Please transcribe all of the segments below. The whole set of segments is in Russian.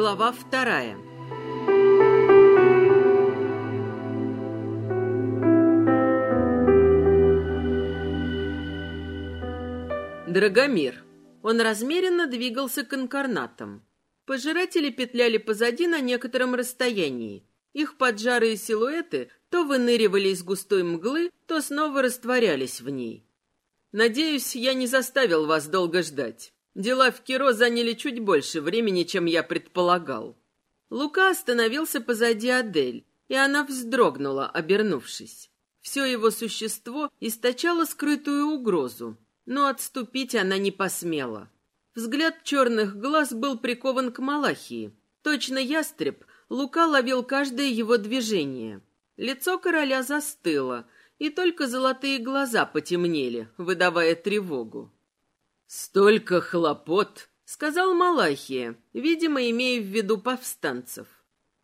Глава вторая. Драгомир. Он размеренно двигался к инкарнатам. Пожиратели петляли позади на некотором расстоянии. Их поджарые силуэты то выныривали из густой мглы, то снова растворялись в ней. «Надеюсь, я не заставил вас долго ждать. Дела в Киро заняли чуть больше времени, чем я предполагал». Лука остановился позади Адель, и она вздрогнула, обернувшись. Все его существо источало скрытую угрозу, но отступить она не посмела. Взгляд черных глаз был прикован к Малахии. Точно ястреб, Лука ловил каждое его движение. Лицо короля застыло, и только золотые глаза потемнели, выдавая тревогу. «Столько хлопот!» — сказал Малахия, видимо, имея в виду повстанцев.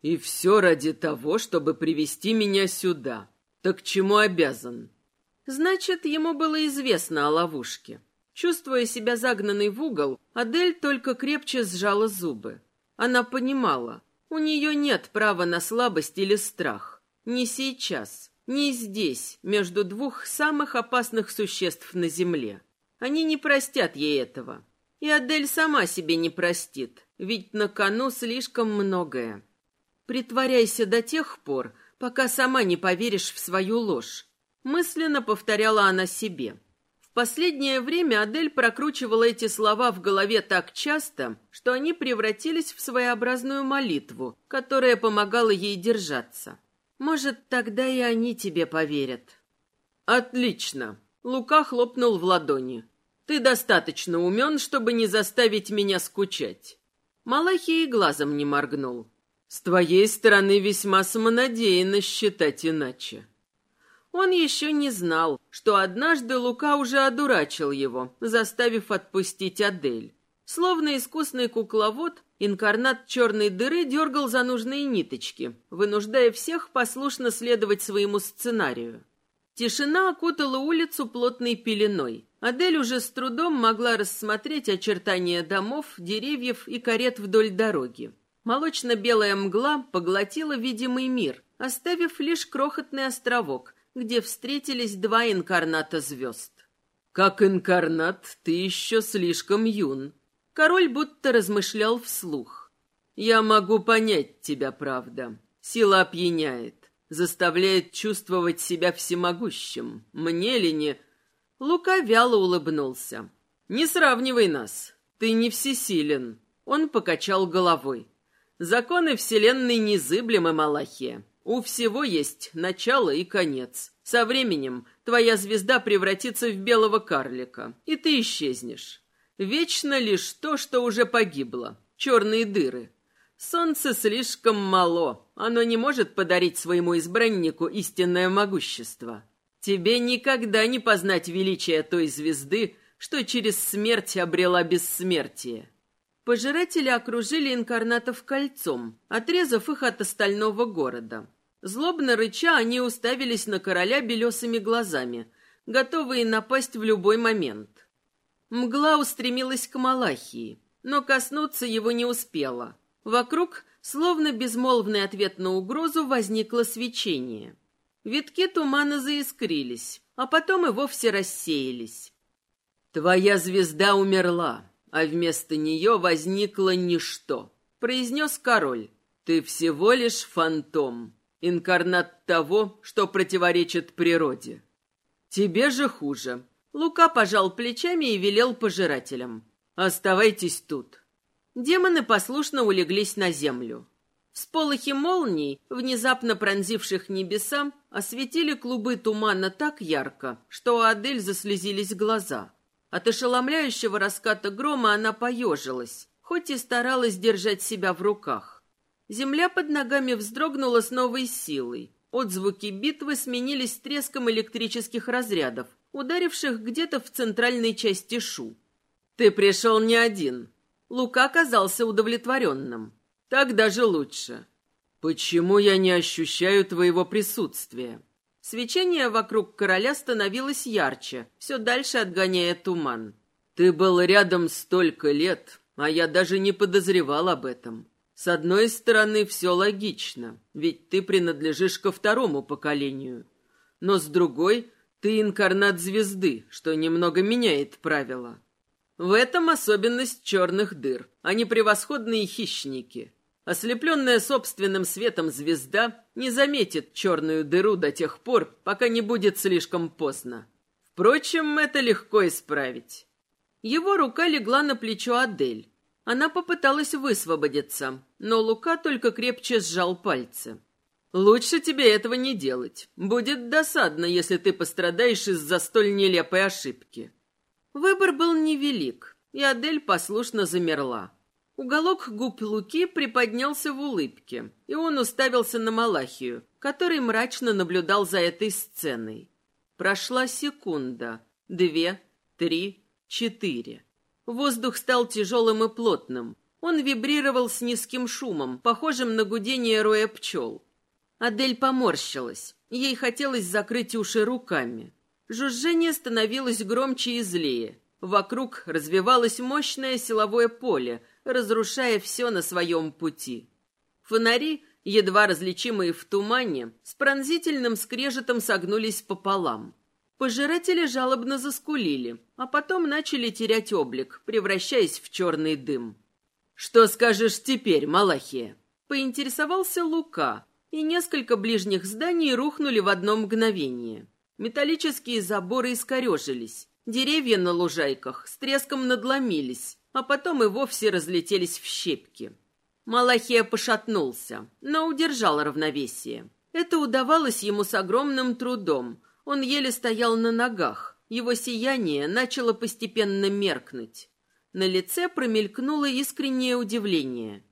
«И все ради того, чтобы привести меня сюда. Так чему обязан?» Значит, ему было известно о ловушке. Чувствуя себя загнанной в угол, Адель только крепче сжала зубы. Она понимала, у нее нет права на слабость или страх. Не сейчас, не здесь, между двух самых опасных существ на земле. Они не простят ей этого. И Адель сама себе не простит, ведь на кону слишком многое. Притворяйся до тех пор, пока сама не поверишь в свою ложь. Мысленно повторяла она себе. В последнее время Адель прокручивала эти слова в голове так часто, что они превратились в своеобразную молитву, которая помогала ей держаться. Может, тогда и они тебе поверят. Отлично. Лука хлопнул в ладони. «Ты достаточно умен, чтобы не заставить меня скучать». Малахий и глазом не моргнул. «С твоей стороны весьма самонадеянно считать иначе». Он еще не знал, что однажды Лука уже одурачил его, заставив отпустить Адель. Словно искусный кукловод, инкарнат черной дыры дергал за нужные ниточки, вынуждая всех послушно следовать своему сценарию. Тишина окутала улицу плотной пеленой. Адель уже с трудом могла рассмотреть очертания домов, деревьев и карет вдоль дороги. Молочно-белая мгла поглотила видимый мир, оставив лишь крохотный островок, где встретились два инкарната звезд. «Как инкарнат, ты еще слишком юн». Король будто размышлял вслух. «Я могу понять тебя, правда. Сила опьяняет заставляет чувствовать себя всемогущим. Мне ли не...» Лука вяло улыбнулся. «Не сравнивай нас. Ты не всесилен». Он покачал головой. «Законы Вселенной незыблемы, Малахия. У всего есть начало и конец. Со временем твоя звезда превратится в белого карлика, и ты исчезнешь. Вечно лишь то, что уже погибло. Черные дыры. Солнце слишком мало, оно не может подарить своему избраннику истинное могущество. Тебе никогда не познать величие той звезды, что через смерть обрела бессмертие. Пожиратели окружили инкарнатов кольцом, отрезав их от остального города. Злобно рыча, они уставились на короля белесыми глазами, готовые напасть в любой момент. Мгла устремилась к Малахии, но коснуться его не успела. Вокруг Словно безмолвный ответ на угрозу возникло свечение. Витки тумана заискрились, а потом и вовсе рассеялись. «Твоя звезда умерла, а вместо нее возникло ничто», — произнес король. «Ты всего лишь фантом, инкарнат того, что противоречит природе. Тебе же хуже». Лука пожал плечами и велел пожирателям. «Оставайтесь тут. Демоны послушно улеглись на землю. Всполохи молний, внезапно пронзивших небеса, осветили клубы тумана так ярко, что у Адель заслезились глаза. От ошеломляющего раската грома она поежилась, хоть и старалась держать себя в руках. Земля под ногами вздрогнула с новой силой. Отзвуки битвы сменились треском электрических разрядов, ударивших где-то в центральной части Шу. «Ты пришел не один», Лука оказался удовлетворенным. «Так даже лучше. Почему я не ощущаю твоего присутствия?» Свечение вокруг короля становилось ярче, все дальше отгоняя туман. «Ты был рядом столько лет, а я даже не подозревал об этом. С одной стороны, все логично, ведь ты принадлежишь ко второму поколению. Но с другой, ты инкарнат звезды, что немного меняет правила. В этом особенность черных дыр. Они превосходные хищники. Ослепленная собственным светом звезда не заметит черную дыру до тех пор, пока не будет слишком поздно. Впрочем, это легко исправить. Его рука легла на плечо Адель. Она попыталась высвободиться, но Лука только крепче сжал пальцы. «Лучше тебе этого не делать. Будет досадно, если ты пострадаешь из-за столь нелепой ошибки». Выбор был невелик, и Адель послушно замерла. Уголок губ Луки приподнялся в улыбке, и он уставился на Малахию, который мрачно наблюдал за этой сценой. Прошла секунда, две, три, четыре. Воздух стал тяжелым и плотным. Он вибрировал с низким шумом, похожим на гудение роя пчел. Адель поморщилась. Ей хотелось закрыть уши руками. Жужжение становилось громче и злее. Вокруг развивалось мощное силовое поле, разрушая все на своем пути. Фонари, едва различимые в тумане, с пронзительным скрежетом согнулись пополам. Пожиратели жалобно заскулили, а потом начали терять облик, превращаясь в черный дым. «Что скажешь теперь, Малахия?» Поинтересовался Лука, и несколько ближних зданий рухнули в одно мгновение. Металлические заборы искорежились. Деревья на лужайках с треском надломились, а потом и вовсе разлетелись в щепки. Малахия пошатнулся, но удержал равновесие. Это удавалось ему с огромным трудом. Он еле стоял на ногах. Его сияние начало постепенно меркнуть. На лице промелькнуло искреннее удивление.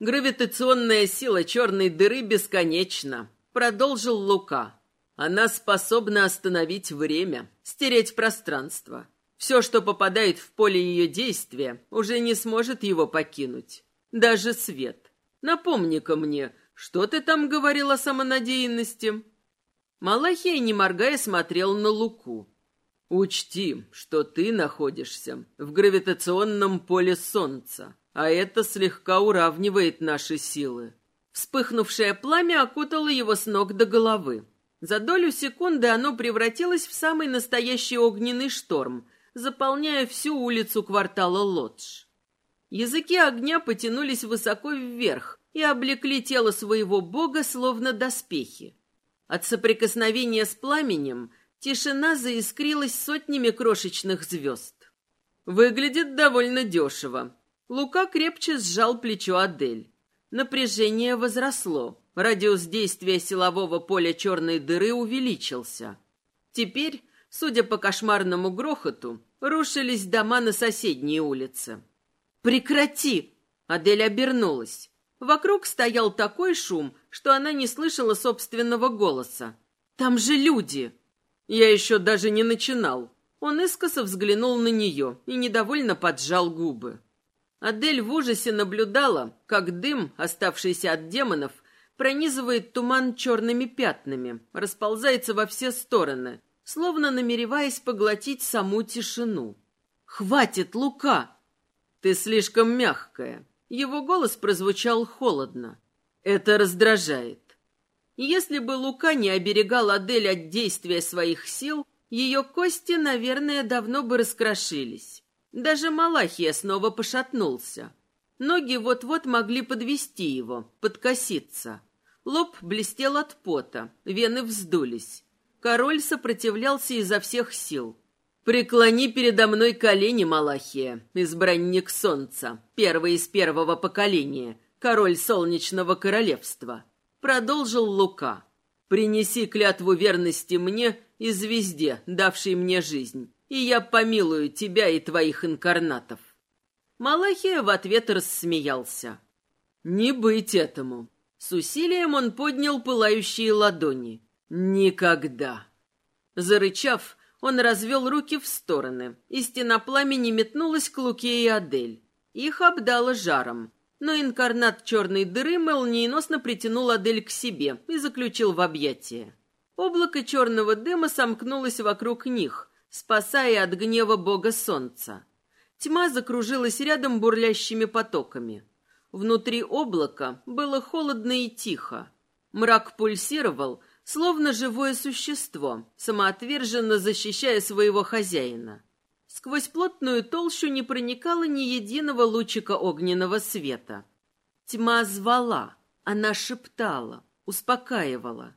«Гравитационная сила черной дыры бесконечна», — продолжил Лука. Она способна остановить время, стереть пространство. Все, что попадает в поле ее действия, уже не сможет его покинуть. Даже свет. Напомни-ка мне, что ты там говорил о самонадеянности?» Малахия, не моргая, смотрел на Луку. «Учти, что ты находишься в гравитационном поле Солнца, а это слегка уравнивает наши силы». Вспыхнувшее пламя окутало его с ног до головы. За долю секунды оно превратилось в самый настоящий огненный шторм, заполняя всю улицу квартала Лодж. Языки огня потянулись высоко вверх и облекли тело своего бога словно доспехи. От соприкосновения с пламенем тишина заискрилась сотнями крошечных звезд. Выглядит довольно дешево. Лука крепче сжал плечо Адель. Напряжение возросло. Радиус действия силового поля черной дыры увеличился. Теперь, судя по кошмарному грохоту, рушились дома на соседней улице. «Прекрати!» Адель обернулась. Вокруг стоял такой шум, что она не слышала собственного голоса. «Там же люди!» Я еще даже не начинал. Он искоса взглянул на нее и недовольно поджал губы. Адель в ужасе наблюдала, как дым, оставшийся от демонов, пронизывает туман черными пятнами, расползается во все стороны, словно намереваясь поглотить саму тишину. «Хватит, Лука!» «Ты слишком мягкая». Его голос прозвучал холодно. «Это раздражает». Если бы Лука не оберегал Адель от действия своих сил, ее кости, наверное, давно бы раскрошились. Даже Малахия снова пошатнулся. Ноги вот-вот могли подвести его, подкоситься. Лоб блестел от пота, вены вздулись. Король сопротивлялся изо всех сил. «Преклони передо мной колени, Малахия, избранник солнца, первый из первого поколения, король солнечного королевства», — продолжил Лука. «Принеси клятву верности мне и звезде, давшей мне жизнь, и я помилую тебя и твоих инкарнатов». Малахия в ответ рассмеялся. «Не быть этому. С усилием он поднял пылающие ладони. «Никогда!» Зарычав, он развел руки в стороны, и стена пламени метнулась к Луке и Адель. Их обдало жаром, но инкарнат черной дыры молниеносно притянул Адель к себе и заключил в объятия. Облако черного дыма сомкнулось вокруг них, спасая от гнева бога солнца. Тьма закружилась рядом бурлящими потоками. Внутри облака было холодно и тихо. Мрак пульсировал, словно живое существо, самоотверженно защищая своего хозяина. Сквозь плотную толщу не проникало ни единого лучика огненного света. Тьма звала, она шептала, успокаивала.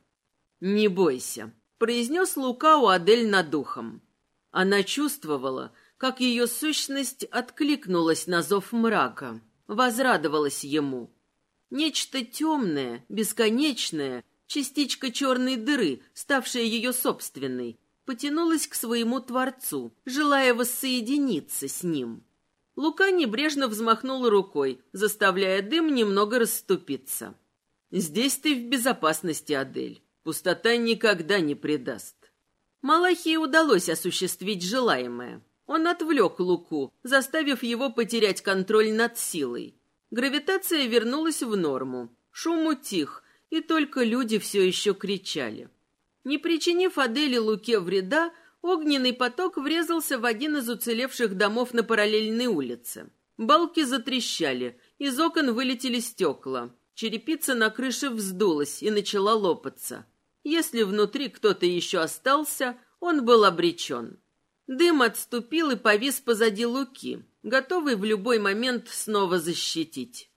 «Не бойся», — произнес Лука у Адель над духом. Она чувствовала, как ее сущность откликнулась на зов мрака, возрадовалась ему. Нечто темное, бесконечное, частичка черной дыры, ставшая ее собственной, потянулась к своему Творцу, желая воссоединиться с ним. Лука небрежно взмахнул рукой, заставляя дым немного расступиться. «Здесь ты в безопасности, Адель. Пустота никогда не предаст». Малахии удалось осуществить желаемое. Он отвлек Луку, заставив его потерять контроль над силой. Гравитация вернулась в норму. Шум утих, и только люди все еще кричали. Не причинив Адели Луке вреда, огненный поток врезался в один из уцелевших домов на параллельной улице. Балки затрещали, из окон вылетели стекла. Черепица на крыше вздулась и начала лопаться. Если внутри кто-то еще остался, он был обречен. Дым отступил и повис позади Луки, готовый в любой момент снова защитить.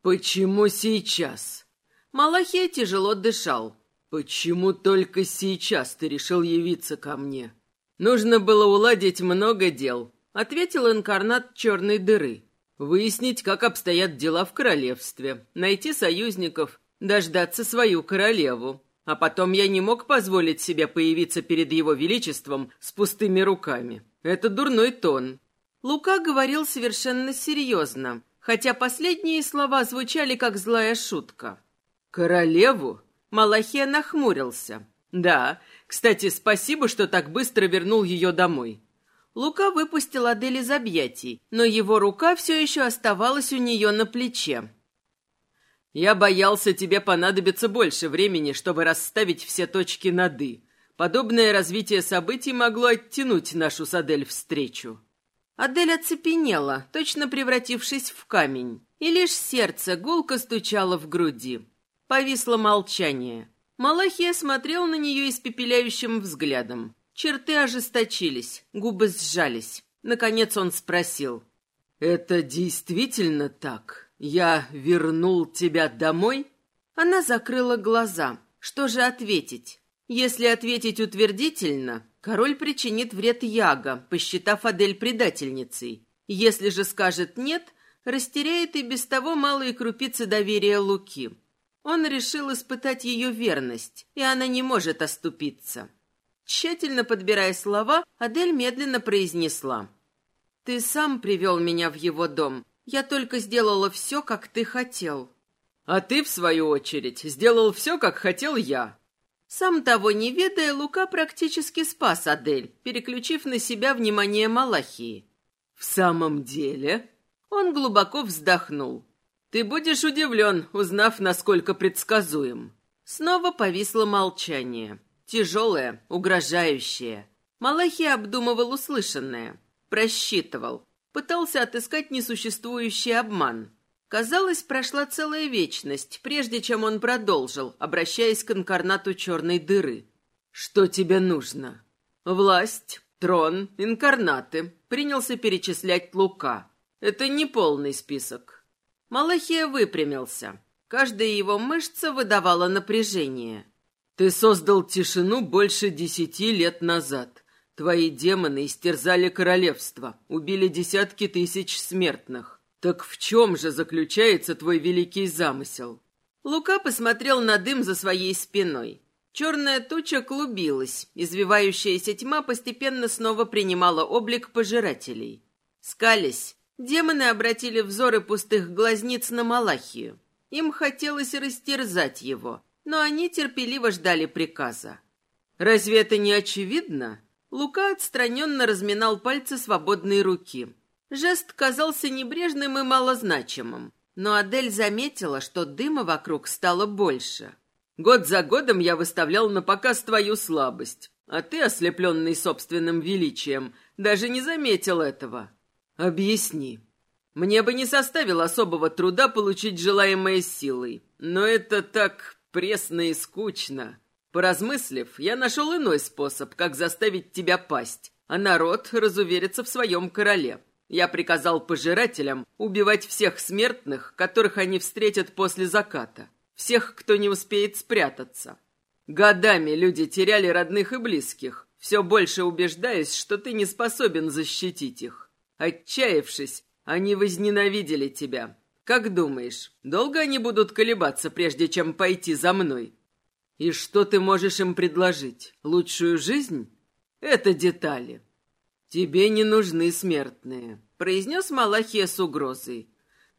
«Почему сейчас?» Малахия тяжело дышал. «Почему только сейчас ты решил явиться ко мне?» «Нужно было уладить много дел», — ответил инкарнат черной дыры. «Выяснить, как обстоят дела в королевстве, найти союзников, дождаться свою королеву. А потом я не мог позволить себе появиться перед его величеством с пустыми руками. Это дурной тон». Лука говорил совершенно серьезно, хотя последние слова звучали как злая шутка. «Королеву?» Малахия нахмурился. «Да, кстати, спасибо, что так быстро вернул ее домой». Лука выпустил Адель из объятий, но его рука все еще оставалась у нее на плече. «Я боялся, тебе понадобится больше времени, чтобы расставить все точки над «и». Подобное развитие событий могло оттянуть нашу с Адель встречу». Адель оцепенела, точно превратившись в камень, и лишь сердце гулко стучало в груди. Повисло молчание. Малахия смотрел на нее испепеляющим взглядом. Черты ожесточились, губы сжались. Наконец он спросил. «Это действительно так? Я вернул тебя домой?» Она закрыла глаза. Что же ответить? Если ответить утвердительно, король причинит вред Яго, посчитав Адель предательницей. Если же скажет «нет», растеряет и без того малые крупицы доверия Луки. Он решил испытать ее верность, и она не может оступиться. Тщательно подбирая слова, Адель медленно произнесла. «Ты сам привел меня в его дом. Я только сделала все, как ты хотел». «А ты, в свою очередь, сделал все, как хотел я». Сам того не ведая, Лука практически спас Адель, переключив на себя внимание Малахии. «В самом деле?» Он глубоко вздохнул. Ты будешь удивлен, узнав, насколько предсказуем. Снова повисло молчание. Тяжелое, угрожающее. Малахи обдумывал услышанное. Просчитывал. Пытался отыскать несуществующий обман. Казалось, прошла целая вечность, прежде чем он продолжил, обращаясь к инкарнату черной дыры. «Что тебе нужно?» «Власть, трон, инкарнаты», — принялся перечислять Лука. «Это не полный список. Малахия выпрямился. Каждая его мышца выдавала напряжение. «Ты создал тишину больше десяти лет назад. Твои демоны истерзали королевство, убили десятки тысяч смертных. Так в чем же заключается твой великий замысел?» Лука посмотрел на дым за своей спиной. Черная туча клубилась, извивающаяся тьма постепенно снова принимала облик пожирателей. Скались, Демоны обратили взоры пустых глазниц на Малахию. Им хотелось растерзать его, но они терпеливо ждали приказа. «Разве это не очевидно?» Лука отстраненно разминал пальцы свободной руки. Жест казался небрежным и малозначимым, но Адель заметила, что дыма вокруг стало больше. «Год за годом я выставлял на показ твою слабость, а ты, ослепленный собственным величием, даже не заметил этого. «Объясни». Мне бы не составило особого труда получить желаемое силой, но это так пресно и скучно. Поразмыслив, я нашел иной способ, как заставить тебя пасть, а народ разуверится в своем короле. Я приказал пожирателям убивать всех смертных, которых они встретят после заката, всех, кто не успеет спрятаться. Годами люди теряли родных и близких, все больше убеждаясь, что ты не способен защитить их. Отчаявшись, они возненавидели тебя. Как думаешь, долго они будут колебаться, прежде чем пойти за мной? И что ты можешь им предложить? Лучшую жизнь? Это детали. Тебе не нужны смертные, произнес Малахия с угрозой.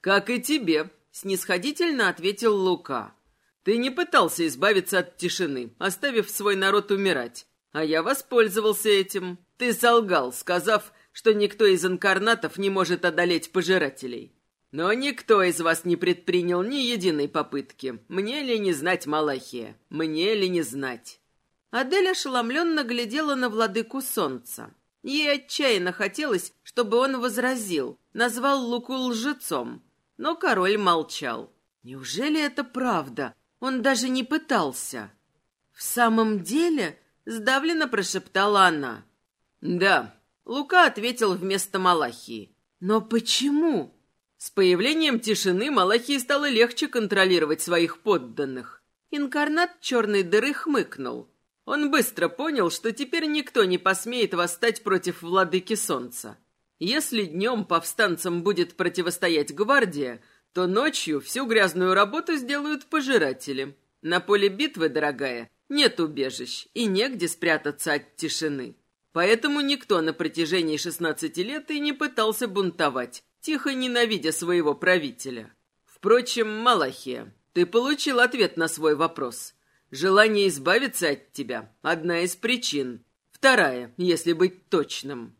Как и тебе, снисходительно ответил Лука. Ты не пытался избавиться от тишины, оставив свой народ умирать. А я воспользовался этим. Ты солгал, сказав, что никто из инкарнатов не может одолеть пожирателей. Но никто из вас не предпринял ни единой попытки. Мне ли не знать Малахия? Мне ли не знать?» Адель ошеломленно глядела на владыку солнца. Ей отчаянно хотелось, чтобы он возразил, назвал Луку лжецом. Но король молчал. «Неужели это правда? Он даже не пытался». «В самом деле?» — сдавленно прошептала она. «Да, Лука ответил вместо Малахии. «Но почему?» С появлением тишины Малахии стало легче контролировать своих подданных. Инкарнат черной дыры хмыкнул. Он быстро понял, что теперь никто не посмеет восстать против владыки солнца. Если днем повстанцам будет противостоять гвардия, то ночью всю грязную работу сделают пожиратели. На поле битвы, дорогая, нет убежищ и негде спрятаться от тишины. Поэтому никто на протяжении 16 лет и не пытался бунтовать, тихо ненавидя своего правителя. Впрочем, Малахия, ты получил ответ на свой вопрос. Желание избавиться от тебя – одна из причин. Вторая, если быть точным.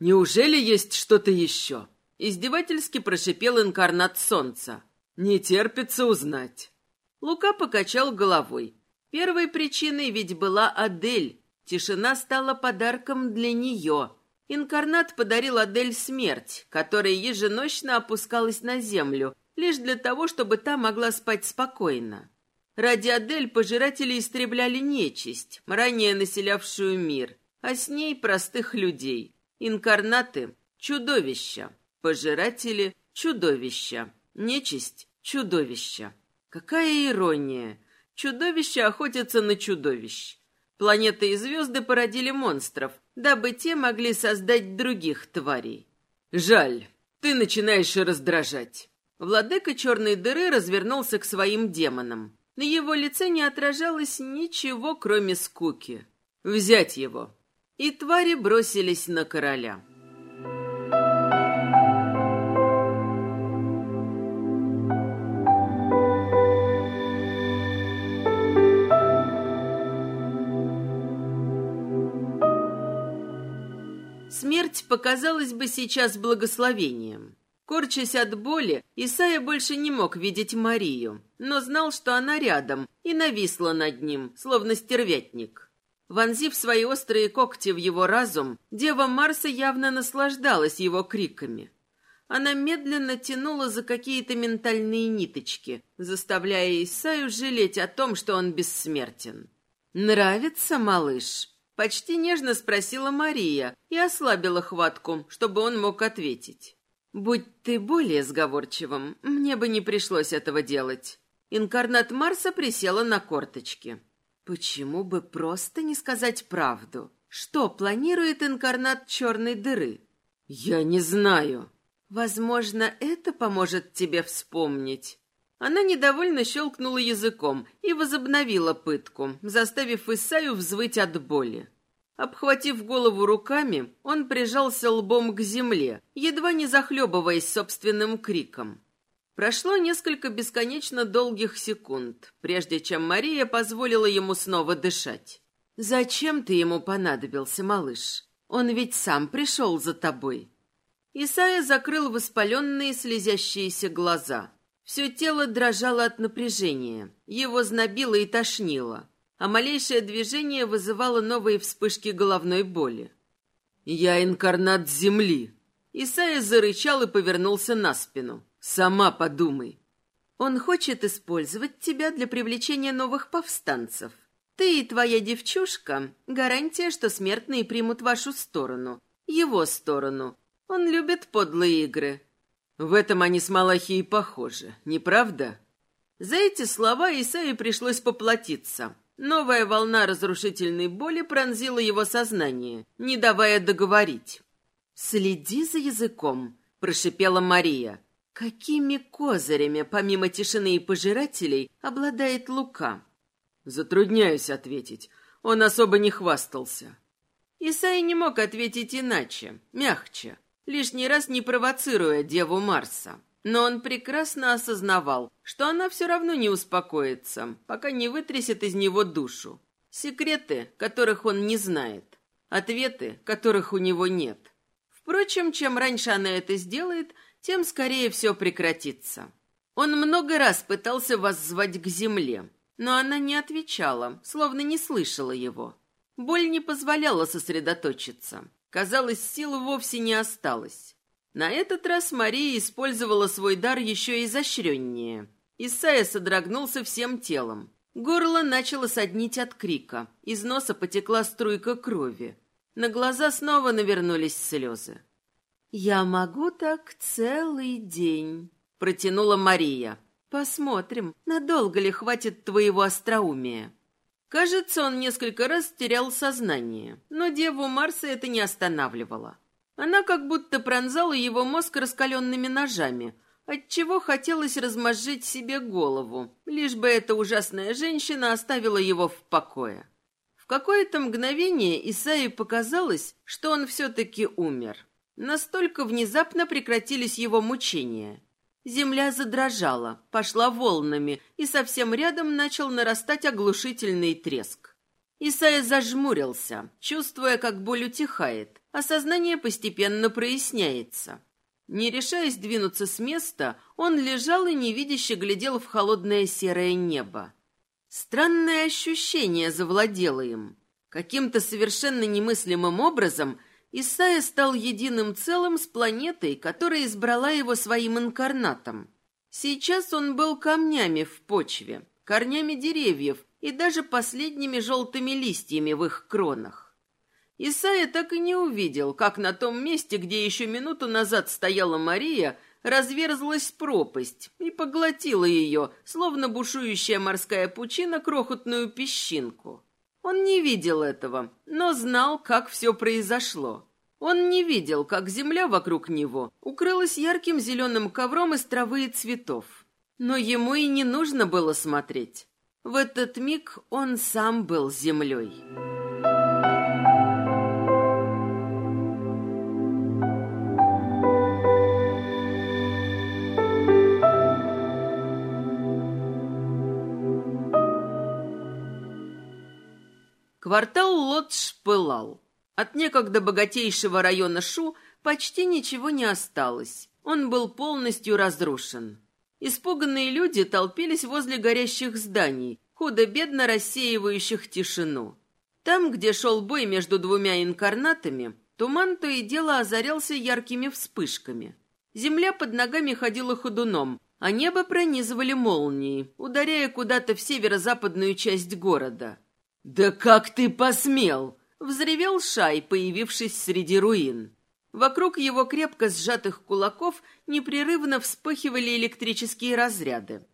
Неужели есть что-то еще? Издевательски прошипел инкарнат солнца. Не терпится узнать. Лука покачал головой. Первой причиной ведь была Адель, Тишина стала подарком для нее. Инкарнат подарил Адель смерть, которая еженочно опускалась на землю, лишь для того, чтобы та могла спать спокойно. Ради Адель пожиратели истребляли нечисть, ранее населявшую мир, а с ней простых людей. Инкарнаты — чудовища, пожиратели — чудовища, нечисть — чудовища. Какая ирония! Чудовища охотятся на чудовищ. Планеты и звезды породили монстров, дабы те могли создать других тварей. Жаль, ты начинаешь раздражать. Владыка черной дыры развернулся к своим демонам. На его лице не отражалось ничего, кроме скуки. Взять его. И твари бросились на короля. Смерть показалась бы сейчас благословением. Корчась от боли, Исайя больше не мог видеть Марию, но знал, что она рядом, и нависла над ним, словно стервятник. Вонзив свои острые когти в его разум, дева Марса явно наслаждалась его криками. Она медленно тянула за какие-то ментальные ниточки, заставляя Исаю жалеть о том, что он бессмертен. «Нравится, малыш?» Почти нежно спросила Мария и ослабила хватку, чтобы он мог ответить. «Будь ты более сговорчивым, мне бы не пришлось этого делать». Инкарнат Марса присела на корточки. «Почему бы просто не сказать правду? Что планирует инкарнат черной дыры?» «Я не знаю». «Возможно, это поможет тебе вспомнить». Она недовольно щелкнула языком и возобновила пытку, заставив Исаю взвыть от боли. Обхватив голову руками, он прижался лбом к земле, едва не захлебываясь собственным криком. Прошло несколько бесконечно долгих секунд, прежде чем Мария позволила ему снова дышать. «Зачем ты ему понадобился, малыш? Он ведь сам пришел за тобой». Исайя закрыл воспаленные слезящиеся глаза. Все тело дрожало от напряжения, его знобило и тошнило, а малейшее движение вызывало новые вспышки головной боли. «Я инкарнат Земли». Исайя зарычал и повернулся на спину. «Сама подумай». «Он хочет использовать тебя для привлечения новых повстанцев. Ты и твоя девчушка — гарантия, что смертные примут вашу сторону. Его сторону. Он любит подлые игры». В этом они с Малахией похожи, не правда? За эти слова Исаию пришлось поплатиться. Новая волна разрушительной боли пронзила его сознание, не давая договорить. «Следи за языком», — прошипела Мария. «Какими козырями, помимо тишины и пожирателей, обладает Лука?» Затрудняюсь ответить. Он особо не хвастался. Исай не мог ответить иначе, мягче, лишний раз не провоцируя Деву Марса. Но он прекрасно осознавал, что она все равно не успокоится, пока не вытрясет из него душу. Секреты, которых он не знает. Ответы, которых у него нет. Впрочем, чем раньше она это сделает, тем скорее все прекратится. Он много раз пытался воззвать к земле, но она не отвечала, словно не слышала его. Боль не позволяла сосредоточиться. Казалось, сил вовсе не осталось. На этот раз Мария использовала свой дар еще изощреннее. Исайя содрогнулся всем телом. Горло начало соднить от крика. Из носа потекла струйка крови. На глаза снова навернулись слезы. «Я могу так целый день», — протянула Мария. «Посмотрим, надолго ли хватит твоего остроумия». Кажется, он несколько раз терял сознание, но Деву Марса это не останавливало. Она как будто пронзала его мозг раскаленными ножами, отчего хотелось размозжить себе голову, лишь бы эта ужасная женщина оставила его в покое. В какое-то мгновение Исаи показалось, что он все-таки умер. Настолько внезапно прекратились его мучения. Земля задрожала, пошла волнами, и совсем рядом начал нарастать оглушительный треск. Исайя зажмурился, чувствуя, как боль утихает, а сознание постепенно проясняется. Не решаясь двинуться с места, он лежал и невидяще глядел в холодное серое небо. Странное ощущение завладело им. Каким-то совершенно немыслимым образом Исайя стал единым целым с планетой, которая избрала его своим инкарнатом. Сейчас он был камнями в почве, корнями деревьев и даже последними желтыми листьями в их кронах. Исайя так и не увидел, как на том месте, где еще минуту назад стояла Мария, разверзлась пропасть и поглотила ее, словно бушующая морская пучина, крохотную песчинку. Он не видел этого, но знал, как все произошло. Он не видел, как земля вокруг него укрылась ярким зеленым ковром из травы и цветов. Но ему и не нужно было смотреть. В этот миг он сам был землей. Квартал Лотш пылал. От некогда богатейшего района Шу почти ничего не осталось. Он был полностью разрушен. Испуганные люди толпились возле горящих зданий, худо-бедно рассеивающих тишину. Там, где шел бой между двумя инкарнатами, туман то и дело озарялся яркими вспышками. Земля под ногами ходила ходуном, а небо пронизывали молнии, ударяя куда-то в северо-западную часть города. «Да как ты посмел!» — взревел Шай, появившись среди руин. Вокруг его крепко сжатых кулаков непрерывно вспыхивали электрические разряды.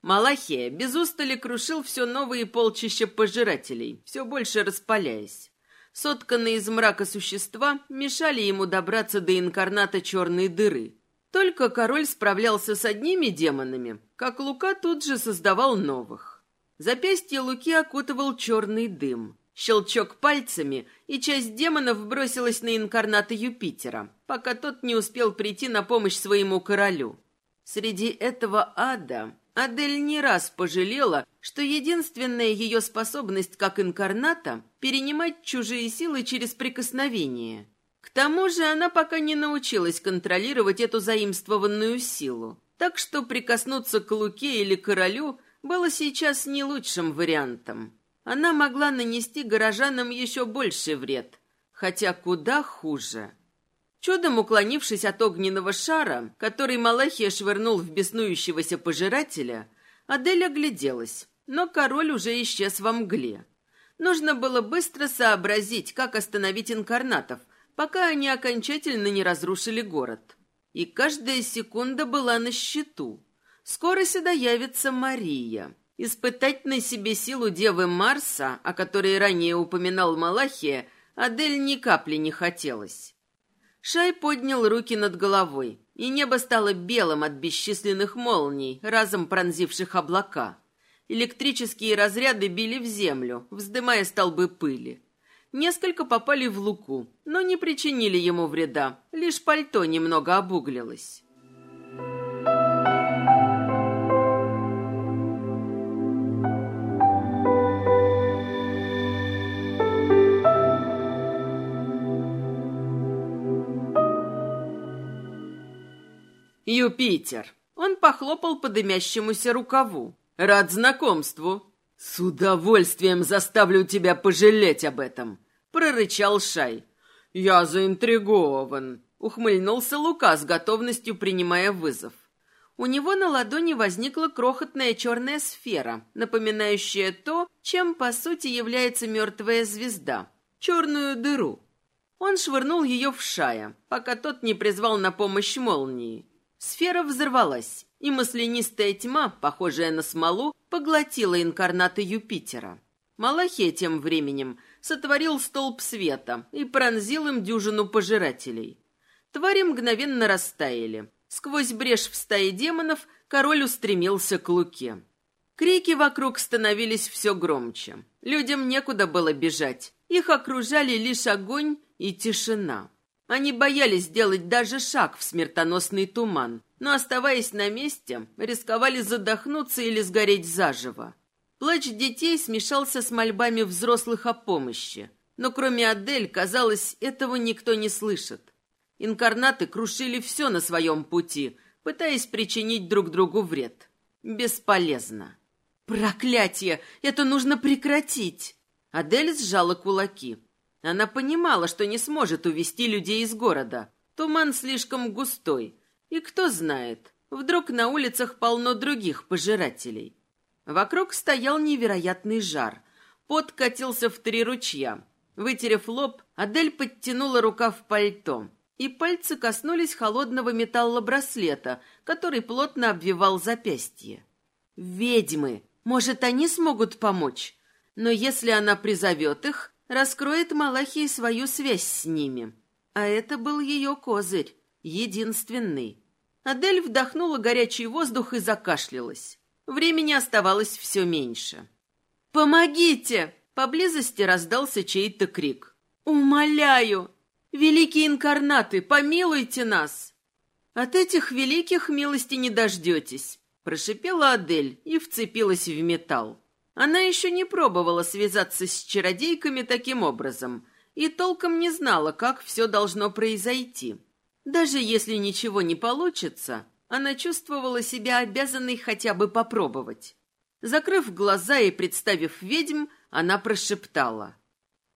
Малахия без устали крушил все новые полчища пожирателей, все больше распаляясь. Сотканные из мрака существа мешали ему добраться до инкарната черной дыры. Только король справлялся с одними демонами, как Лука тут же создавал новых. Запястье Луки окутывал черный дым. Щелчок пальцами, и часть демонов бросилась на инкарната Юпитера, пока тот не успел прийти на помощь своему королю. Среди этого ада Адель не раз пожалела, что единственная ее способность как инкарната — перенимать чужие силы через прикосновение. К тому же она пока не научилась контролировать эту заимствованную силу. Так что прикоснуться к Луке или королю было сейчас не лучшим вариантом. Она могла нанести горожанам еще больше вред, хотя куда хуже. Чудом уклонившись от огненного шара, который Малахия швырнул в беснующегося пожирателя, Адель огляделась, но король уже исчез во мгле. Нужно было быстро сообразить, как остановить инкарнатов, пока они окончательно не разрушили город. И каждая секунда была на счету. Скоро сюда явится Мария. Испытать на себе силу Девы Марса, о которой ранее упоминал Малахия, Адель ни капли не хотелось. Шай поднял руки над головой, и небо стало белым от бесчисленных молний, разом пронзивших облака. Электрические разряды били в землю, вздымая столбы пыли. Несколько попали в луку, но не причинили ему вреда, лишь пальто немного обуглилось. «Юпитер!» Он похлопал по дымящемуся рукаву. «Рад знакомству!» «С удовольствием заставлю тебя пожалеть об этом!» Прорычал Шай. «Я заинтригован!» Ухмыльнулся Лука с готовностью принимая вызов. У него на ладони возникла крохотная черная сфера, напоминающая то, чем по сути является мертвая звезда — черную дыру. Он швырнул ее в Шая, пока тот не призвал на помощь молнии. Сфера взорвалась, и маслянистая тьма, похожая на смолу, поглотила инкарнаты Юпитера. Малахия тем временем сотворил столб света и пронзил им дюжину пожирателей. Твари мгновенно растаяли. Сквозь брешь в стае демонов король устремился к Луке. Крики вокруг становились все громче. Людям некуда было бежать. Их окружали лишь огонь и тишина. Они боялись сделать даже шаг в смертоносный туман, но, оставаясь на месте, рисковали задохнуться или сгореть заживо. Плач детей смешался с мольбами взрослых о помощи. Но кроме Адель, казалось, этого никто не слышит. Инкарнаты крушили все на своем пути, пытаясь причинить друг другу вред. Бесполезно. «Проклятие! Это нужно прекратить!» Адель сжала кулаки. Она понимала, что не сможет увести людей из города. Туман слишком густой. И кто знает, вдруг на улицах полно других пожирателей. Вокруг стоял невероятный жар. Пот катился в три ручья. Вытерев лоб, Адель подтянула рукав пальто, и пальцы коснулись холодного металла браслета, который плотно обвивал запястье. «Ведьмы! Может, они смогут помочь? Но если она призовет их, раскроет Малахии свою связь с ними. А это был ее козырь, единственный. Адель вдохнула горячий воздух и закашлялась. Времени оставалось все меньше. «Помогите!» Поблизости раздался чей-то крик. «Умоляю! Великие инкарнаты, помилуйте нас!» «От этих великих милости не дождетесь», — прошипела Адель и вцепилась в металл. Она еще не пробовала связаться с чародейками таким образом и толком не знала, как все должно произойти. Даже если ничего не получится, она чувствовала себя обязанной хотя бы попробовать. Закрыв глаза и представив ведьм, она прошептала.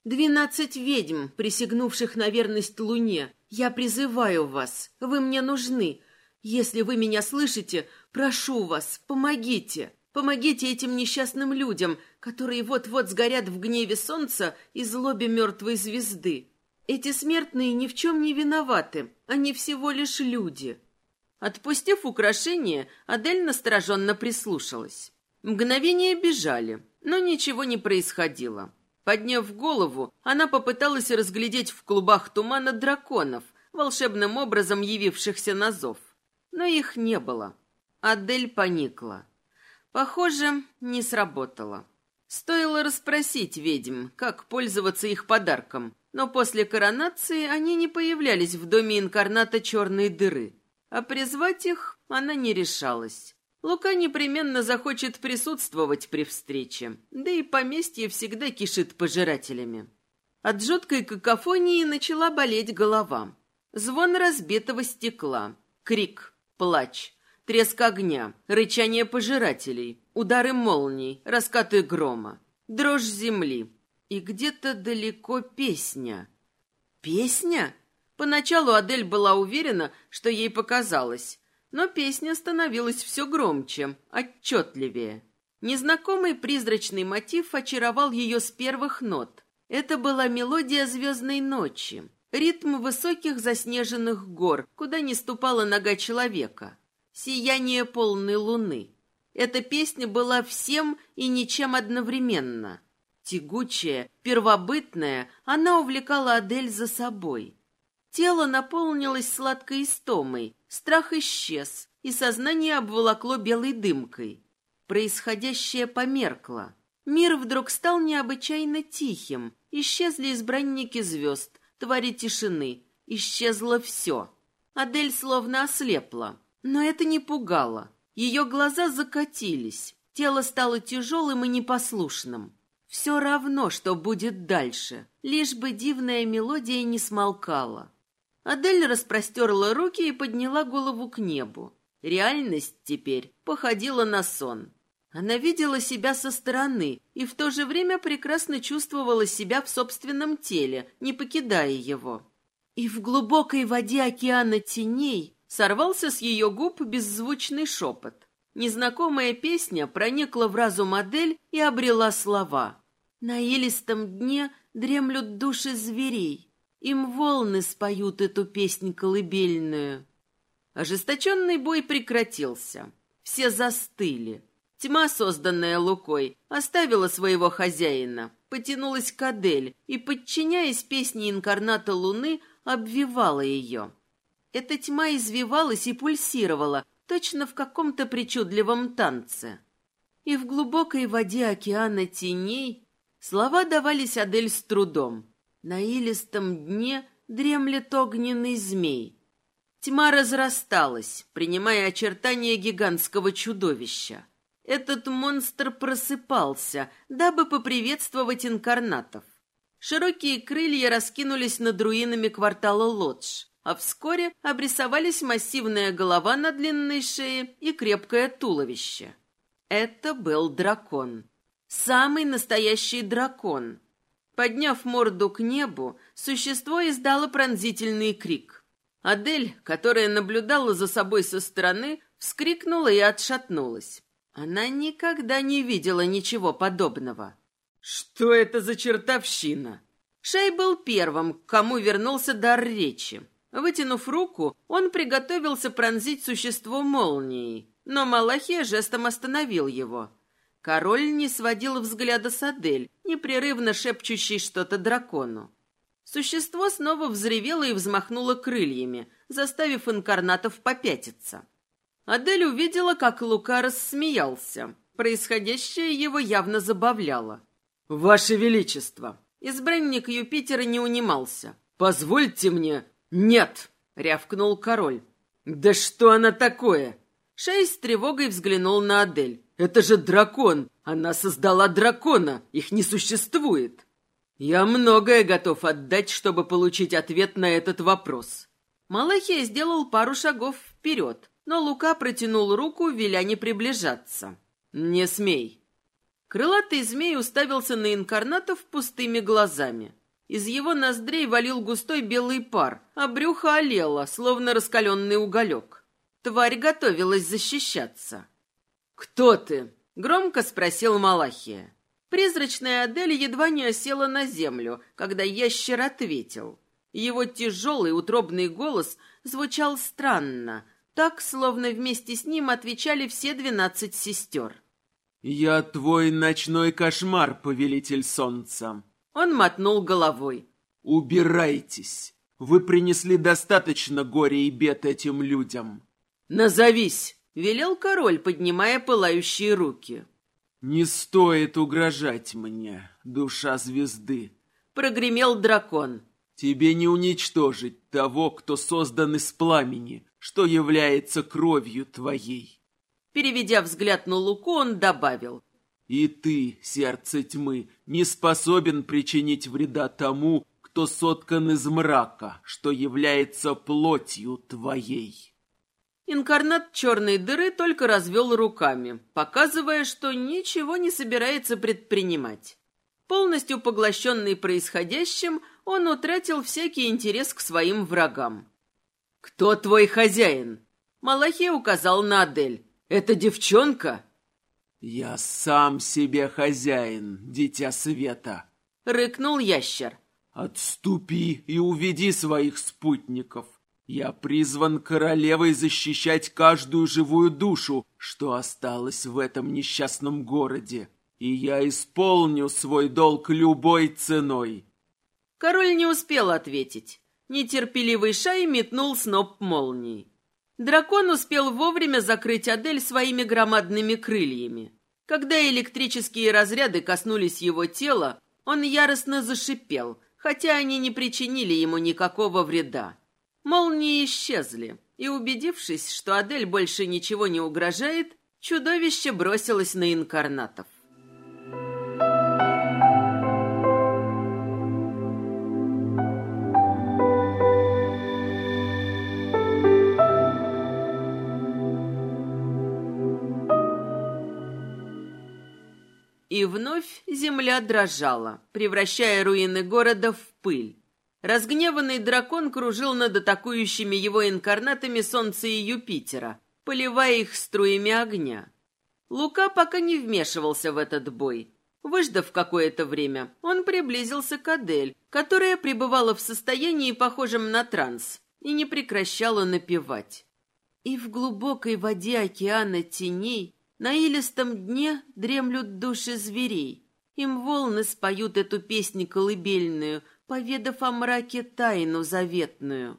«Двенадцать ведьм, присягнувших на верность Луне, я призываю вас, вы мне нужны. Если вы меня слышите, прошу вас, помогите. Помогите этим несчастным людям, которые вот-вот сгорят в гневе солнца и злобе мертвой звезды. Эти смертные ни в чем не виноваты, они всего лишь люди». Отпустив украшение, Адель настороженно прислушалась. Мгновения бежали, но ничего не происходило. Подняв голову, она попыталась разглядеть в клубах тумана драконов, волшебным образом явившихся на зов. Но их не было. Адель поникла. Похоже, не сработало. Стоило расспросить ведьм, как пользоваться их подарком, но после коронации они не появлялись в доме инкарната черной дыры. А призвать их она не решалась. Лука непременно захочет присутствовать при встрече, да и поместье всегда кишит пожирателями. От жуткой какофонии начала болеть голова. Звон разбитого стекла, крик, плач, Треск огня, рычание пожирателей, удары молний, раскаты грома, дрожь земли. И где-то далеко песня. Песня? Поначалу Адель была уверена, что ей показалось, но песня становилась все громче, отчетливее. Незнакомый призрачный мотив очаровал ее с первых нот. Это была мелодия звездной ночи, ритм высоких заснеженных гор, куда не ступала нога человека, сияние полной луны. Эта песня была всем и ничем одновременно. Тягучая, первобытная, она увлекала Адель за собой. Тело наполнилось сладкой истомой, страх исчез, и сознание обволокло белой дымкой. Происходящее померкло. Мир вдруг стал необычайно тихим. Исчезли избранники звезд, твари тишины. Исчезло все. Адель словно ослепла. Но это не пугало. Ее глаза закатились. Тело стало тяжелым и непослушным. Все равно, что будет дальше, лишь бы дивная мелодия не смолкала. Адель распростерла руки и подняла голову к небу. Реальность теперь походила на сон. Она видела себя со стороны и в то же время прекрасно чувствовала себя в собственном теле, не покидая его. И в глубокой воде океана теней сорвался с ее губ беззвучный шепот. Незнакомая песня проникла в разум Адель и обрела слова. «На илистом дне дремлют души зверей, им волны споют эту песнь колыбельную. Ожесточенный бой прекратился. Все застыли. Тьма, созданная Лукой, оставила своего хозяина, потянулась к Адель и, подчиняясь песне инкарната Луны, обвивала ее. Эта тьма извивалась и пульсировала, точно в каком-то причудливом танце. И в глубокой воде океана теней слова давались Адель с трудом. На илистом дне дремлет огненный змей. Тьма разрасталась, принимая очертания гигантского чудовища. Этот монстр просыпался, дабы поприветствовать инкарнатов. Широкие крылья раскинулись над руинами квартала Лодж, а вскоре обрисовались массивная голова на длинной шее и крепкое туловище. Это был дракон. Самый настоящий дракон. Подняв морду к небу, существо издало пронзительный крик. Адель, которая наблюдала за собой со стороны, вскрикнула и отшатнулась. Она никогда не видела ничего подобного. «Что это за чертовщина?» Шай был первым, к кому вернулся дар речи. Вытянув руку, он приготовился пронзить существо молнией, но Малахия жестом остановил его. Король не сводил взгляда с Адель, непрерывно шепчущей что-то дракону. Существо снова взревело и взмахнуло крыльями, заставив инкарнатов попятиться. Адель увидела, как Лука рассмеялся. Происходящее его явно забавляло. «Ваше Величество!» Избранник Юпитера не унимался. «Позвольте мне...» «Нет!» — рявкнул король. «Да что она такое?» Шей с тревогой взглянул на Адель. Это же дракон! Она создала дракона! Их не существует! Я многое готов отдать, чтобы получить ответ на этот вопрос. Малахия сделал пару шагов вперед, но Лука протянул руку, веля не приближаться. «Не смей!» Крылатый змей уставился на инкарнатов пустыми глазами. Из его ноздрей валил густой белый пар, а брюхо олело, словно раскаленный уголек. Тварь готовилась защищаться. «Кто ты?» — громко спросил Малахия. Призрачная Адель едва не осела на землю, когда ящер ответил. Его тяжелый утробный голос звучал странно, так, словно вместе с ним отвечали все двенадцать сестер. «Я твой ночной кошмар, повелитель солнца». Он мотнул головой. «Убирайтесь. Вы принесли достаточно горя и бед этим людям». «Назовись!» велел король, поднимая пылающие руки. «Не стоит угрожать мне, душа звезды», — прогремел дракон. «Тебе не уничтожить того, кто создан из пламени, что является кровью твоей». Переведя взгляд на Луку, он добавил. «И ты, сердце тьмы, не способен причинить вреда тому, кто соткан из мрака, что является плотью твоей». Инкарнат черной дыры только развел руками, показывая, что ничего не собирается предпринимать. Полностью поглощенный происходящим, он утратил всякий интерес к своим врагам. «Кто твой хозяин?» Малахий указал на Адель. «Это девчонка?» «Я сам себе хозяин, дитя света», — рыкнул ящер. «Отступи и уведи своих спутников. Я призван королевой защищать каждую живую душу, что осталось в этом несчастном городе, и я исполню свой долг любой ценой». Король не успел ответить. Нетерпеливый Шай метнул сноп молний. Дракон успел вовремя закрыть Адель своими громадными крыльями. Когда электрические разряды коснулись его тела, он яростно зашипел, хотя они не причинили ему никакого вреда. Молнии исчезли, и, убедившись, что Адель больше ничего не угрожает, чудовище бросилось на инкарнатов. И вновь земля дрожала, превращая руины города в пыль. Разгневанный дракон кружил над атакующими его инкарнатами Солнца и Юпитера, поливая их струями огня. Лука пока не вмешивался в этот бой. Выждав какое-то время, он приблизился к Адель, которая пребывала в состоянии, похожем на транс, и не прекращала напевать. И в глубокой воде океана теней на илистом дне дремлют души зверей. Им волны споют эту песнь колыбельную — поведав о мраке тайну заветную.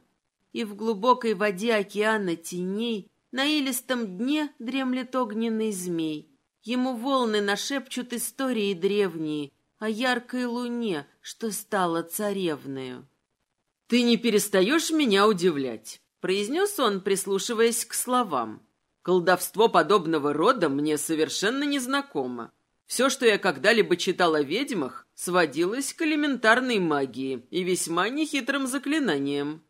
И в глубокой воде океана теней на илистом дне дремлет огненный змей. Ему волны нашепчут истории древние о яркой луне, что стала царевною. «Ты не перестаешь меня удивлять», — произнес он, прислушиваясь к словам. «Колдовство подобного рода мне совершенно незнакомо. Все, что я когда-либо читал о ведьмах, сводилось к элементарной магии и весьма нехитрым заклинаниям.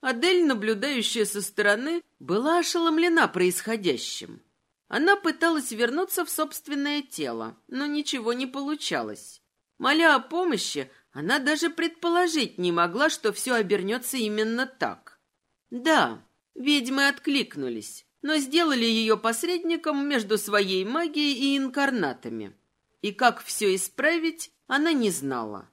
Адель, наблюдающая со стороны, была ошеломлена происходящим. Она пыталась вернуться в собственное тело, но ничего не получалось. Моля о помощи, она даже предположить не могла, что все обернется именно так. Да, ведьмы откликнулись но сделали ее посредником между своей магией и инкарнатами. И как все исправить, она не знала.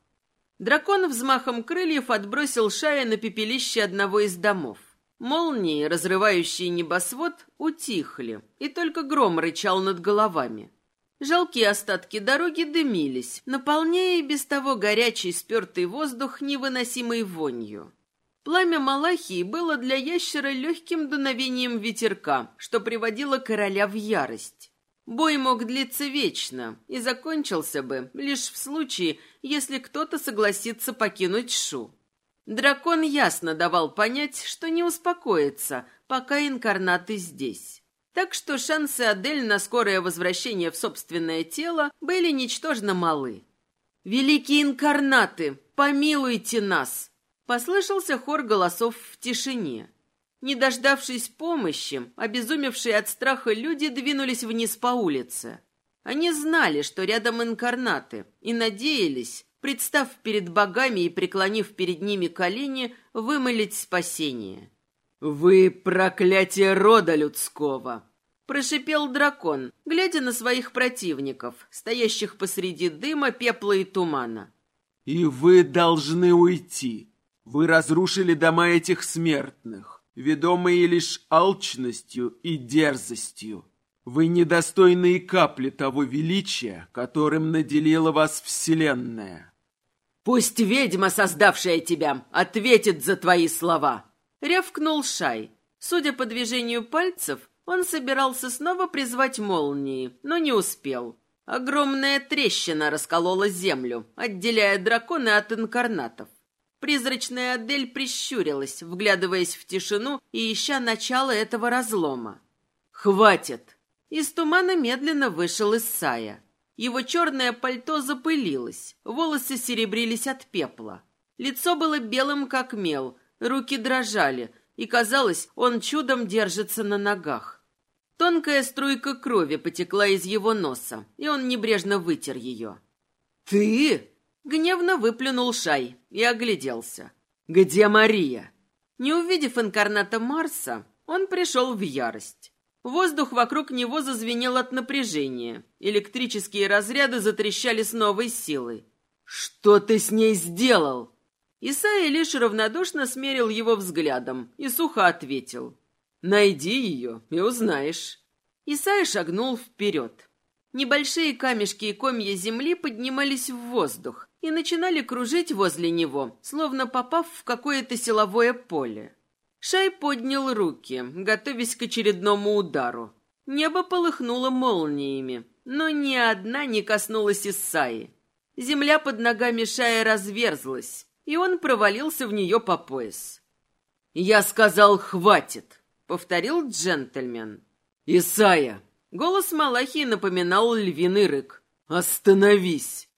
Дракон взмахом крыльев отбросил Шая на пепелище одного из домов. Молнии, разрывающие небосвод, утихли, и только гром рычал над головами. Жалкие остатки дороги дымились, наполняя и без того горячий спертый воздух невыносимой вонью. Пламя Малахии было для ящера легким дуновением ветерка, что приводило короля в ярость. Бой мог длиться вечно и закончился бы лишь в случае, если кто-то согласится покинуть Шу. Дракон ясно давал понять, что не успокоится, пока инкарнаты здесь. Так что шансы Адель на скорое возвращение в собственное тело были ничтожно малы. «Великие инкарнаты, помилуйте нас!» Послышался хор голосов в тишине. Не дождавшись помощи, обезумевшие от страха люди двинулись вниз по улице. Они знали, что рядом инкарнаты, и надеялись, представ перед богами и преклонив перед ними колени, вымолить спасение. «Вы проклятие рода людского!» Прошипел дракон, глядя на своих противников, стоящих посреди дыма, пепла и тумана. «И вы должны уйти!» Вы разрушили дома этих смертных, ведомые лишь алчностью и дерзостью. Вы недостойны и капли того величия, которым наделила вас Вселенная. Пусть ведьма, создавшая тебя, ответит за твои слова. Рявкнул Шай. Судя по движению пальцев, он собирался снова призвать молнии, но не успел. Огромная трещина расколола землю, отделяя драконы от инкарнатов. Призрачная Адель прищурилась, вглядываясь в тишину и ища начало этого разлома. «Хватит!» Из тумана медленно вышел Исайя. Его черное пальто запылилось, волосы серебрились от пепла. Лицо было белым, как мел, руки дрожали, и, казалось, он чудом держится на ногах. Тонкая струйка крови потекла из его носа, и он небрежно вытер ее. «Ты?» Гневно выплюнул Шай и огляделся. «Где Мария?» Не увидев инкарната Марса, он пришел в ярость. Воздух вокруг него зазвенел от напряжения. Электрические разряды затрещали с новой силой. «Что ты с ней сделал?» Исайя лишь равнодушно смерил его взглядом и сухо ответил. «Найди ее и узнаешь». Исайя шагнул вперед. Небольшие камешки и комья земли поднимались в воздух и начинали кружить возле него, словно попав в какое-то силовое поле. Шай поднял руки, готовясь к очередному удару. Небо полыхнуло молниями, но ни одна не коснулась Исаи. Земля под ногами Шая разверзлась, и он провалился в нее по пояс. «Я сказал, хватит!» — повторил джентльмен. «Исайя!» Голос Малахии напоминал львиный рык. «Остановись!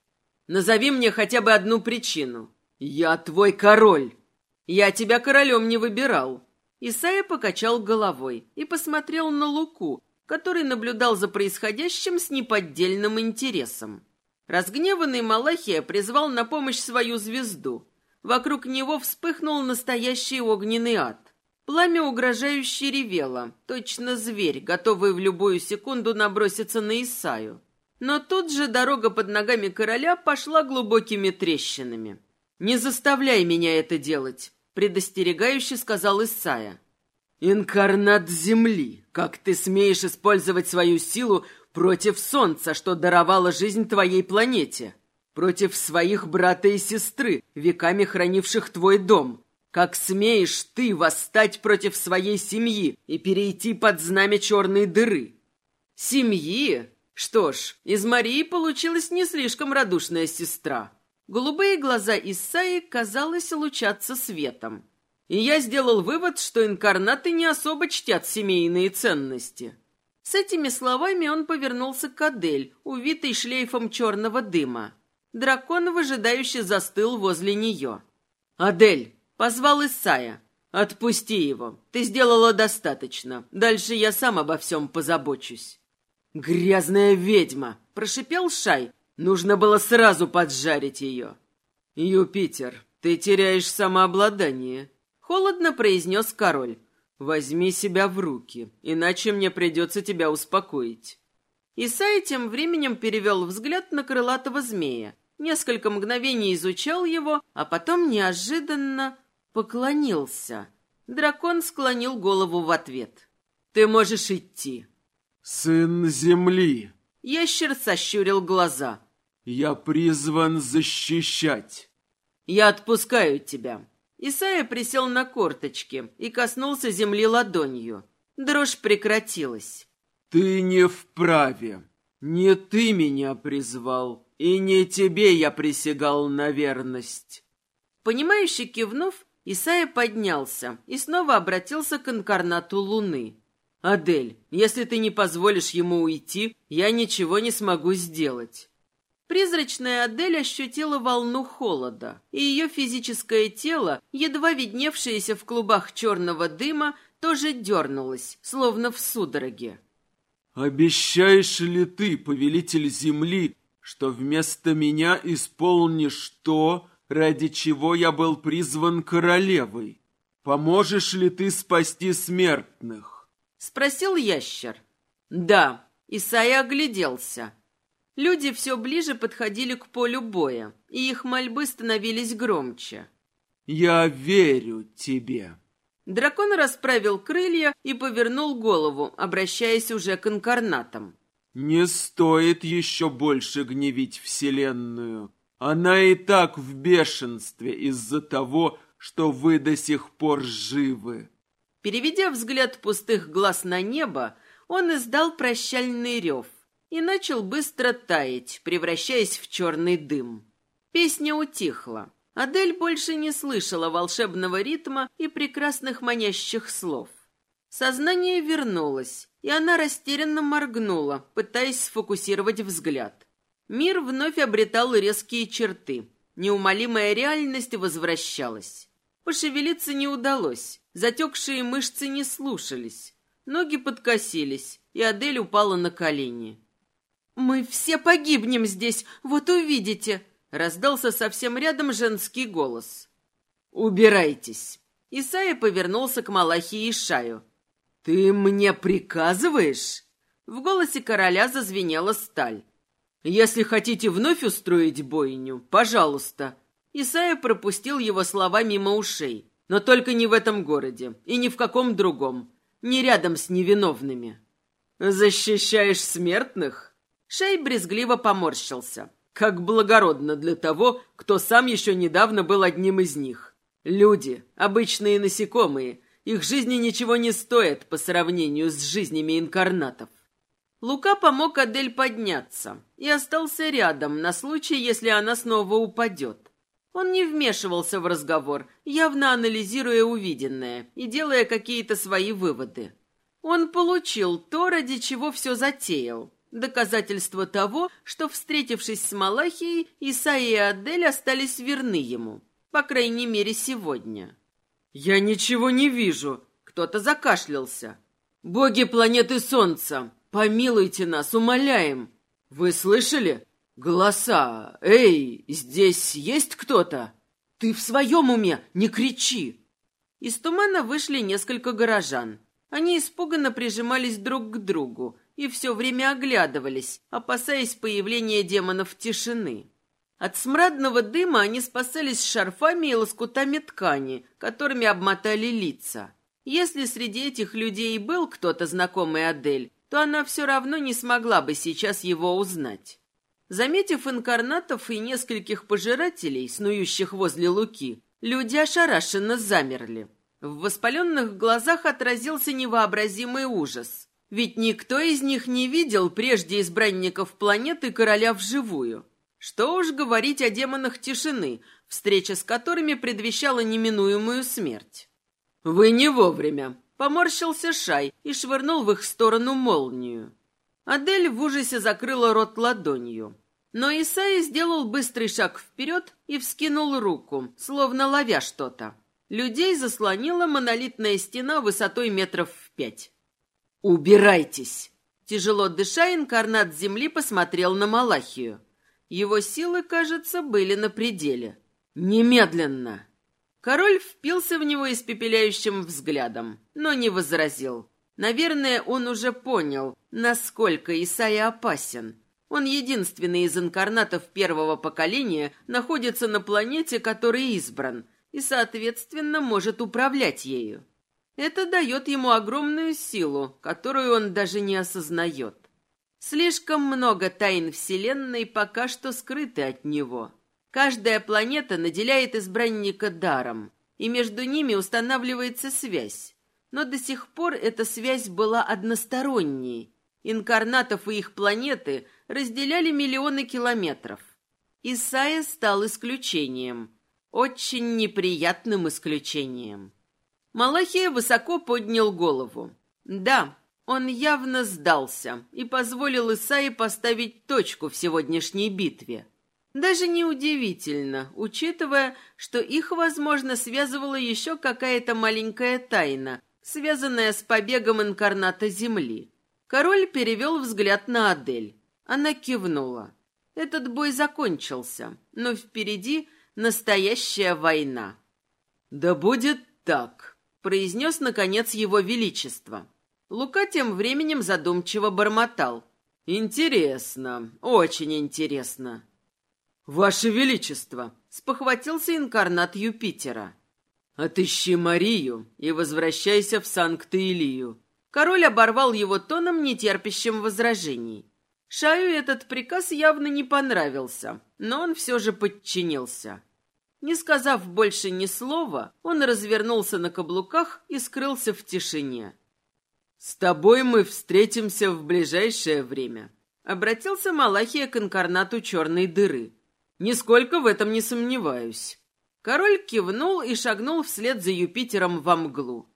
Назови мне хотя бы одну причину. Я твой король!» «Я тебя королем не выбирал». Исайя покачал головой и посмотрел на Луку, который наблюдал за происходящим с неподдельным интересом. Разгневанный Малахия призвал на помощь свою звезду. Вокруг него вспыхнул настоящий огненный ад. Пламя угрожающе ревело, точно зверь, готовый в любую секунду наброситься на Исаю. Но тут же дорога под ногами короля пошла глубокими трещинами. «Не заставляй меня это делать», — предостерегающе сказал Исая. «Инкарнат Земли, как ты смеешь использовать свою силу против Солнца, что даровало жизнь твоей планете? Против своих брата и сестры, веками хранивших твой дом? Как смеешь ты восстать против своей семьи и перейти под знамя черной дыры?» «Семьи? Что ж, из Марии получилась не слишком радушная сестра». Голубые глаза Исаи, казалось, лучатся светом. И я сделал вывод, что инкарнаты не особо чтят семейные ценности. С этими словами он повернулся к Адель, увитой шлейфом черного дыма. Дракон выжидающе застыл возле нее. «Адель!» — позвал Исая. «Отпусти его. Ты сделала достаточно. Дальше я сам обо всем позабочусь». «Грязная ведьма!» — прошипел Шай, Нужно было сразу поджарить ее. «Юпитер, ты теряешь самообладание», — холодно произнес король. «Возьми себя в руки, иначе мне придется тебя успокоить». Исай тем временем перевел взгляд на крылатого змея, несколько мгновений изучал его, а потом неожиданно поклонился. Дракон склонил голову в ответ. «Ты можешь идти». «Сын земли», Ящер сощурил глаза. «Я призван защищать». «Я отпускаю тебя». Исайя присел на корточки и коснулся земли ладонью. Дрожь прекратилась. «Ты не вправе. Не ты меня призвал, и не тебе я присягал на верность». Понимающе кивнув, Исайя поднялся и снова обратился к инкарнату Луны. «Адель, если ты не позволишь ему уйти, я ничего не смогу сделать». Призрачная Адель ощутила волну холода, и ее физическое тело, едва видневшееся в клубах черного дыма, тоже дернулось, словно в судороге. «Обещаешь ли ты, повелитель земли, что вместо меня исполнишь то, ради чего я был призван королевой? Поможешь ли ты спасти смертных?» Спросил ящер. Да, Исайя огляделся. Люди все ближе подходили к полю боя, и их мольбы становились громче. «Я верю тебе». Дракон расправил крылья и повернул голову, обращаясь уже к инкарнатам. «Не стоит еще больше гневить Вселенную. Она и так в бешенстве из-за того, что вы до сих пор живы. Переведя взгляд пустых глаз на небо, он издал прощальный рев и начал быстро таять, превращаясь в черный дым. Песня утихла. Адель больше не слышала волшебного ритма и прекрасных манящих слов. Сознание вернулось, и она растерянно моргнула, пытаясь сфокусировать взгляд. Мир вновь обретал резкие черты. Неумолимая реальность возвращалась. Пошевелиться не удалось. Затекшие мышцы не слушались. Ноги подкосились, и Адель упала на колени. «Мы все погибнем здесь, вот увидите!» Раздался совсем рядом женский голос. «Убирайтесь!» Исайя повернулся к Малахии и Шаю. «Ты мне приказываешь?» В голосе короля зазвенела сталь. «Если хотите вновь устроить бойню, пожалуйста». Исайя пропустил его слова мимо ушей. «Но только не в этом городе и ни в каком другом. Не рядом с невиновными». «Защищаешь смертных?» Шей брезгливо поморщился. «Как благородно для того, кто сам еще недавно был одним из них. Люди, обычные насекомые, их жизни ничего не стоят по сравнению с жизнями инкарнатов. Лука помог Адель подняться и остался рядом на случай, если она снова упадет. Он не вмешивался в разговор, явно анализируя увиденное и делая какие-то свои выводы. Он получил то, ради чего все затеял. Доказательство того, что, встретившись с Малахией, Исаи и Адель остались верны ему. По крайней мере, сегодня. «Я ничего не вижу!» Кто-то закашлялся. «Боги планеты Солнца, Помилуйте нас, умоляем. Вы слышали? Голоса. Эй, здесь есть кто-то? Ты в своем уме? Не кричи. Из тумана вышли несколько горожан. Они испуганно прижимались друг к другу и все время оглядывались, опасаясь появления демонов тишины. От смрадного дыма они спасались шарфами и лоскутами ткани, которыми обмотали лица. Если среди этих людей был кто-то знакомый Адель, то она все равно не смогла бы сейчас его узнать. Заметив инкарнатов и нескольких пожирателей, снующих возле Луки, люди ошарашенно замерли. В воспаленных глазах отразился невообразимый ужас. Ведь никто из них не видел прежде избранников планеты короля вживую. Что уж говорить о демонах тишины, встреча с которыми предвещала неминуемую смерть. «Вы не вовремя», Поморщился Шай и швырнул в их сторону молнию. Адель в ужасе закрыла рот ладонью. Но Исаия сделал быстрый шаг вперед и вскинул руку, словно ловя что-то. Людей заслонила монолитная стена высотой метров в пять. «Убирайтесь!» Тяжело дыша, инкарнат земли посмотрел на Малахию. Его силы, кажется, были на пределе. «Немедленно!» Король впился в него испепеляющим взглядом, но не возразил. Наверное, он уже понял, насколько Исайя опасен. Он единственный из инкарнатов первого поколения находится на планете, который избран, и, соответственно, может управлять ею. Это дает ему огромную силу, которую он даже не осознает. Слишком много тайн Вселенной пока что скрыты от него. Каждая планета наделяет избранника даром, и между ними устанавливается связь. Но до сих пор эта связь была односторонней. Инкарнатов и их планеты разделяли миллионы километров. Исайя стал исключением. Очень неприятным исключением. Малахия высоко поднял голову. Да, он явно сдался и позволил Исаи поставить точку в сегодняшней битве. Даже неудивительно, учитывая, что их, возможно, связывала еще какая-то маленькая тайна, связанная с побегом инкарната Земли. Король перевел взгляд на Адель. Она кивнула. Этот бой закончился, но впереди настоящая война. «Да будет так», — произнес, наконец, его величество. Лука тем временем задумчиво бормотал. «Интересно, очень интересно. «Ваше Величество!» — спохватился инкарнат Юпитера. «Отыщи Марию и возвращайся в Санкт-Илию». Король оборвал его тоном, нетерпящим возражений. Шаю этот приказ явно не понравился, но он все же подчинился. Не сказав больше ни слова, он развернулся на каблуках и скрылся в тишине. «С тобой мы встретимся в ближайшее время», — обратился Малахия к инкарнату черной дыры. Нисколько в этом не сомневаюсь. Король кивнул и шагнул вслед за Юпитером во мглу.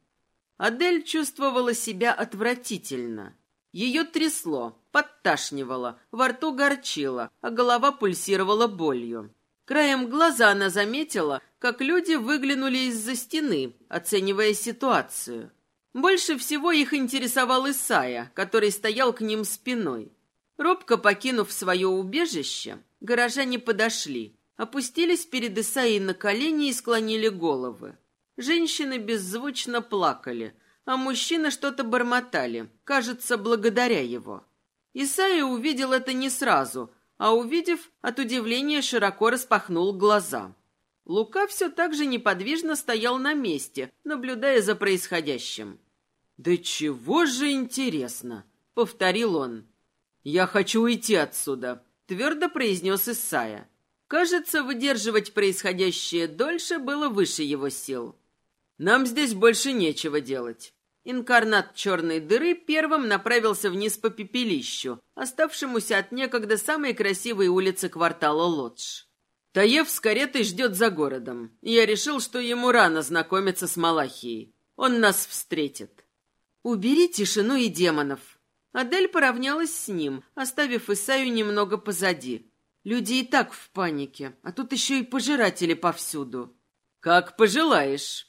Адель чувствовала себя отвратительно. Ее трясло, подташнивало, во рту горчило, а голова пульсировала болью. Краем глаза она заметила, как люди выглянули из-за стены, оценивая ситуацию. Больше всего их интересовал Исая, который стоял к ним спиной. Робко покинув свое убежище, горожане подошли. опустились перед Исаей на колени и склонили головы. Женщины беззвучно плакали, а мужчины что-то бормотали, кажется, благодаря его. Исаия увидел это не сразу, а увидев, от удивления широко распахнул глаза. Лука все так же неподвижно стоял на месте, наблюдая за происходящим. «Да чего же интересно!» — повторил он. «Я хочу уйти отсюда», — твердо произнес Исая. Кажется, выдерживать происходящее дольше было выше его сил. «Нам здесь больше нечего делать». Инкарнат черной дыры первым направился вниз по пепелищу, оставшемуся от некогда самой красивой улицы квартала Лодж. Таев с каретой ждет за городом, я решил, что ему рано знакомиться с Малахией. Он нас встретит. «Убери тишину и демонов!» Адель поравнялась с ним, оставив Исаю немного позади. Люди и так в панике, а тут еще и пожиратели повсюду. «Как пожелаешь!»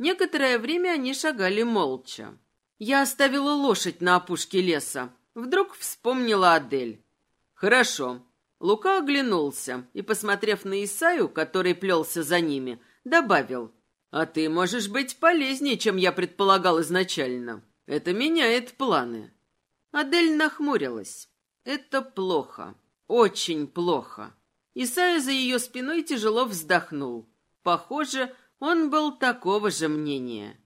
Некоторое время они шагали молча. Я оставила лошадь на опушке леса. Вдруг вспомнила Адель. «Хорошо, Лука оглянулся и, посмотрев на Исаю, который плелся за ними, добавил, «А ты можешь быть полезнее, чем я предполагал изначально. Это меняет планы». Адель нахмурилась. «Это плохо. Очень плохо». Исайя за ее спиной тяжело вздохнул. Похоже, он был такого же мнения.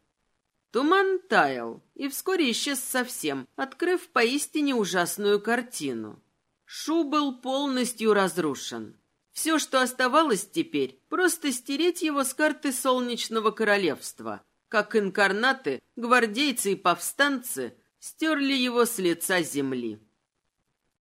Туман таял и вскоре исчез совсем, открыв поистине ужасную картину. Шу был полностью разрушен. Все, что оставалось теперь, просто стереть его с карты Солнечного Королевства, как инкарнаты, гвардейцы и повстанцы стерли его с лица земли.